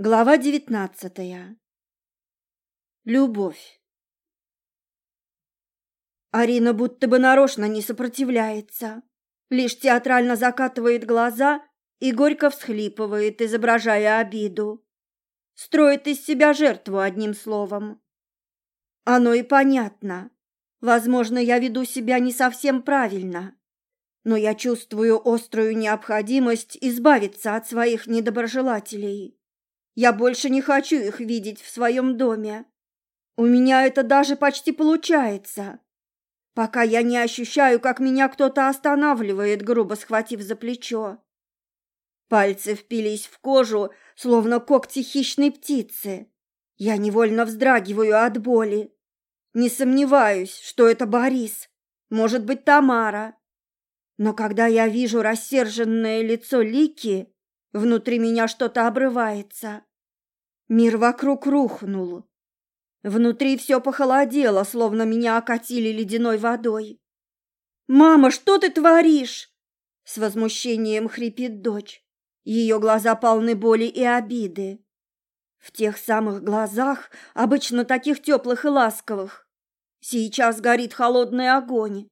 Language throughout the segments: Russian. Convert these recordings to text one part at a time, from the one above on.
Глава девятнадцатая. Любовь. Арина будто бы нарочно не сопротивляется, лишь театрально закатывает глаза и горько всхлипывает, изображая обиду. Строит из себя жертву одним словом. Оно и понятно. Возможно, я веду себя не совсем правильно, но я чувствую острую необходимость избавиться от своих недоброжелателей. Я больше не хочу их видеть в своем доме. У меня это даже почти получается. Пока я не ощущаю, как меня кто-то останавливает, грубо схватив за плечо. Пальцы впились в кожу, словно когти хищной птицы. Я невольно вздрагиваю от боли. Не сомневаюсь, что это Борис, может быть, Тамара. Но когда я вижу рассерженное лицо Лики, внутри меня что-то обрывается. Мир вокруг рухнул. Внутри все похолодело, словно меня окатили ледяной водой. «Мама, что ты творишь?» С возмущением хрипит дочь. Ее глаза полны боли и обиды. В тех самых глазах, обычно таких теплых и ласковых, сейчас горит холодный огонь.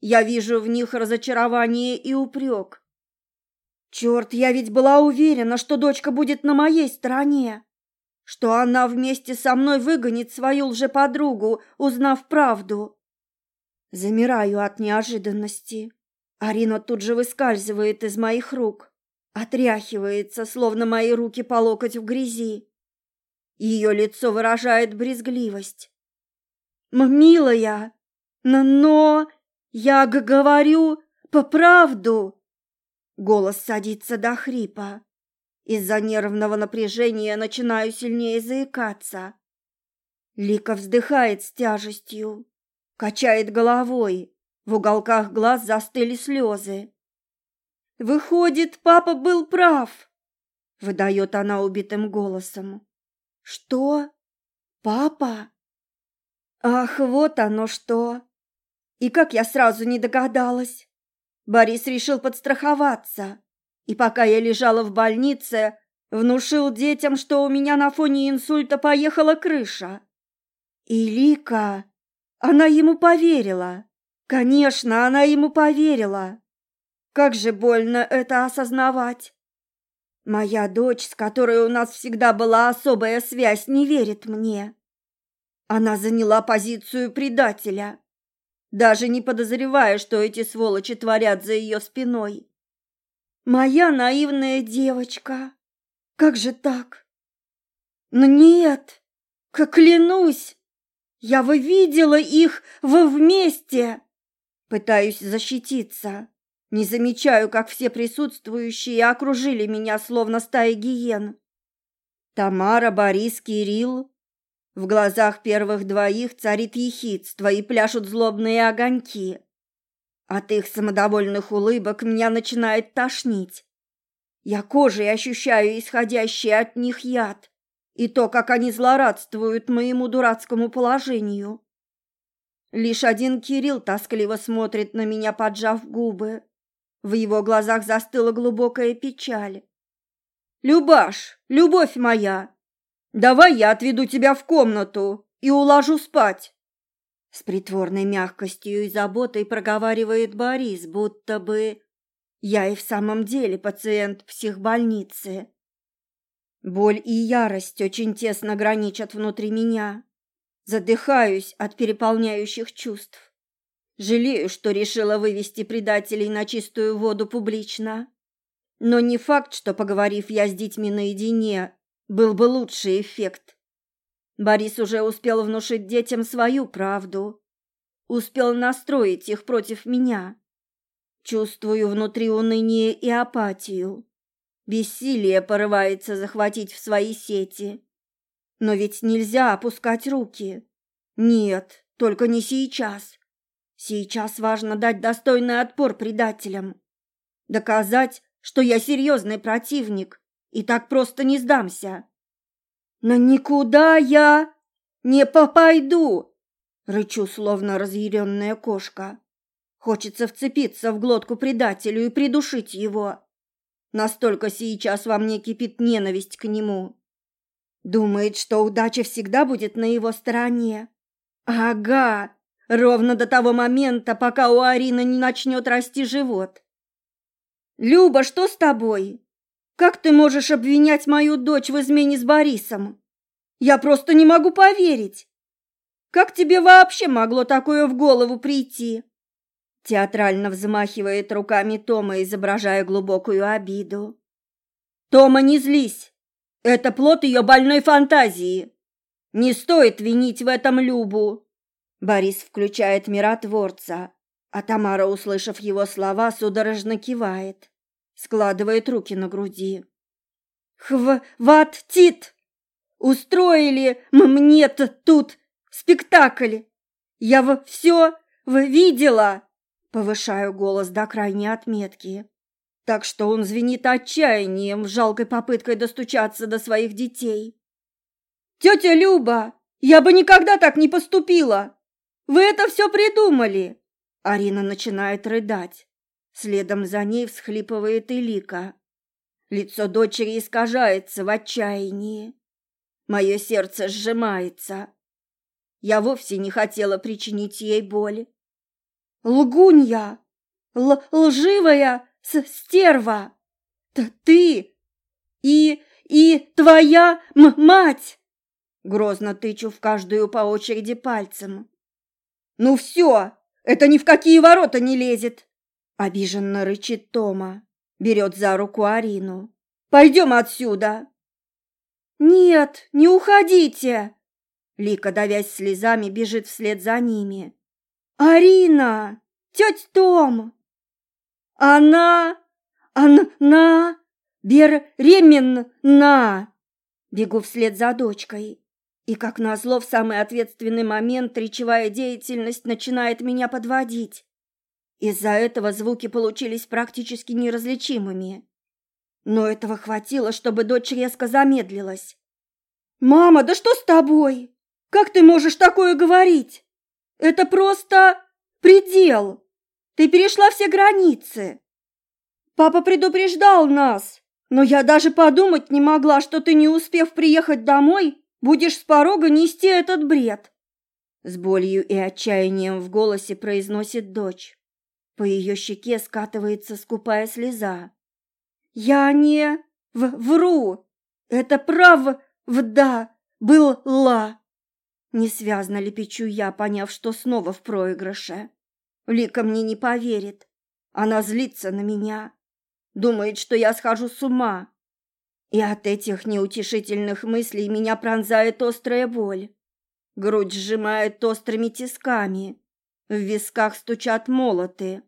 Я вижу в них разочарование и упрек. Черт, я ведь была уверена, что дочка будет на моей стороне что она вместе со мной выгонит свою лжеподругу, узнав правду. Замираю от неожиданности. Арина тут же выскальзывает из моих рук, отряхивается, словно мои руки по локоть в грязи. Ее лицо выражает брезгливость. «Милая, но, но я говорю по правду!» Голос садится до хрипа. Из-за нервного напряжения начинаю сильнее заикаться. Лика вздыхает с тяжестью, качает головой. В уголках глаз застыли слезы. «Выходит, папа был прав!» — выдает она убитым голосом. «Что? Папа?» «Ах, вот оно что!» И как я сразу не догадалась. Борис решил подстраховаться и пока я лежала в больнице, внушил детям, что у меня на фоне инсульта поехала крыша. И Лика, она ему поверила. Конечно, она ему поверила. Как же больно это осознавать. Моя дочь, с которой у нас всегда была особая связь, не верит мне. Она заняла позицию предателя, даже не подозревая, что эти сволочи творят за ее спиной. Моя наивная девочка. Как же так? Но нет, как клянусь, я вы видела их вы вместе. Пытаюсь защититься. Не замечаю, как все присутствующие окружили меня, словно стая гиен. Тамара, Борис, Кирилл. В глазах первых двоих царит ехидство и пляшут злобные огоньки. От их самодовольных улыбок меня начинает тошнить. Я кожей ощущаю исходящий от них яд и то, как они злорадствуют моему дурацкому положению. Лишь один Кирилл тоскливо смотрит на меня, поджав губы. В его глазах застыла глубокая печаль. «Любаш, любовь моя, давай я отведу тебя в комнату и уложу спать». С притворной мягкостью и заботой проговаривает Борис, будто бы я и в самом деле пациент психбольницы. Боль и ярость очень тесно граничат внутри меня. Задыхаюсь от переполняющих чувств. Жалею, что решила вывести предателей на чистую воду публично. Но не факт, что, поговорив я с детьми наедине, был бы лучший эффект. Борис уже успел внушить детям свою правду. Успел настроить их против меня. Чувствую внутри уныние и апатию. Бессилие порывается захватить в свои сети. Но ведь нельзя опускать руки. Нет, только не сейчас. Сейчас важно дать достойный отпор предателям. Доказать, что я серьезный противник и так просто не сдамся. «Но никуда я не попойду!» Рычу, словно разъяренная кошка. Хочется вцепиться в глотку предателю и придушить его. Настолько сейчас во мне кипит ненависть к нему, Думает, что удача всегда будет на его стороне. Ага, ровно до того момента, пока у Арины не начнет расти живот. «Люба, что с тобой? Как ты можешь обвинять мою дочь в измене с Борисом? Я просто не могу поверить. Как тебе вообще могло такое в голову прийти?» Театрально взмахивает руками Тома, изображая глубокую обиду. «Тома, не злись! Это плод ее больной фантазии. Не стоит винить в этом Любу!» Борис включает миротворца, а Тамара, услышав его слова, судорожно кивает, складывает руки на груди. «Хватит! Устроили мне-то тут спектакль! Я в все видела!» Повышаю голос до крайней отметки, так что он звенит отчаянием жалкой попыткой достучаться до своих детей. «Тетя Люба, я бы никогда так не поступила! Вы это все придумали!» Арина начинает рыдать. Следом за ней всхлипывает и Лика. Лицо дочери искажается в отчаянии. Мое сердце сжимается. Я вовсе не хотела причинить ей боль. Лгунья! Л лживая с стерва! Т ты! И... и твоя м мать!» Грозно тычу в каждую по очереди пальцем. «Ну все, это ни в какие ворота не лезет!» Обиженно рычит Тома, берет за руку Арину. «Пойдем отсюда!» «Нет, не уходите!» Лика, давясь слезами, бежит вслед за ними. «Арина! Тетя Том!» «Она! Она! Беременна!» Бегу вслед за дочкой. И, как назло, в самый ответственный момент речевая деятельность начинает меня подводить. Из-за этого звуки получились практически неразличимыми. Но этого хватило, чтобы дочь резко замедлилась. «Мама, да что с тобой? Как ты можешь такое говорить?» Это просто предел. Ты перешла все границы. Папа предупреждал нас, но я даже подумать не могла, что ты, не успев приехать домой, будешь с порога нести этот бред. С болью и отчаянием в голосе произносит дочь. По ее щеке скатывается скупая слеза. Я не в вру. Это правда была. Несвязно лепечу я, поняв, что снова в проигрыше. Лика мне не поверит. Она злится на меня. Думает, что я схожу с ума. И от этих неутешительных мыслей меня пронзает острая боль. Грудь сжимает острыми тисками. В висках стучат молоты.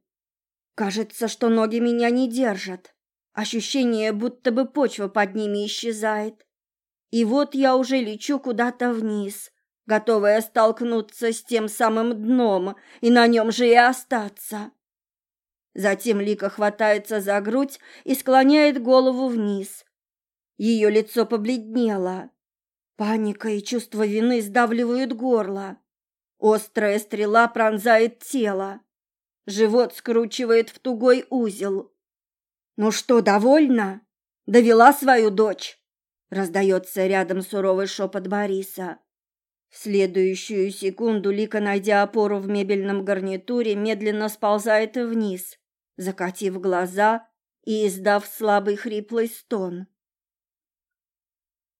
Кажется, что ноги меня не держат. Ощущение, будто бы почва под ними исчезает. И вот я уже лечу куда-то вниз, готовая столкнуться с тем самым дном и на нем же и остаться. Затем Лика хватается за грудь и склоняет голову вниз. Ее лицо побледнело. Паника и чувство вины сдавливают горло. Острая стрела пронзает тело. Живот скручивает в тугой узел. «Ну что, довольна? Довела свою дочь?» Раздается рядом суровый шепот Бориса. В следующую секунду Лика, найдя опору в мебельном гарнитуре, медленно сползает вниз, закатив глаза и издав слабый хриплый стон.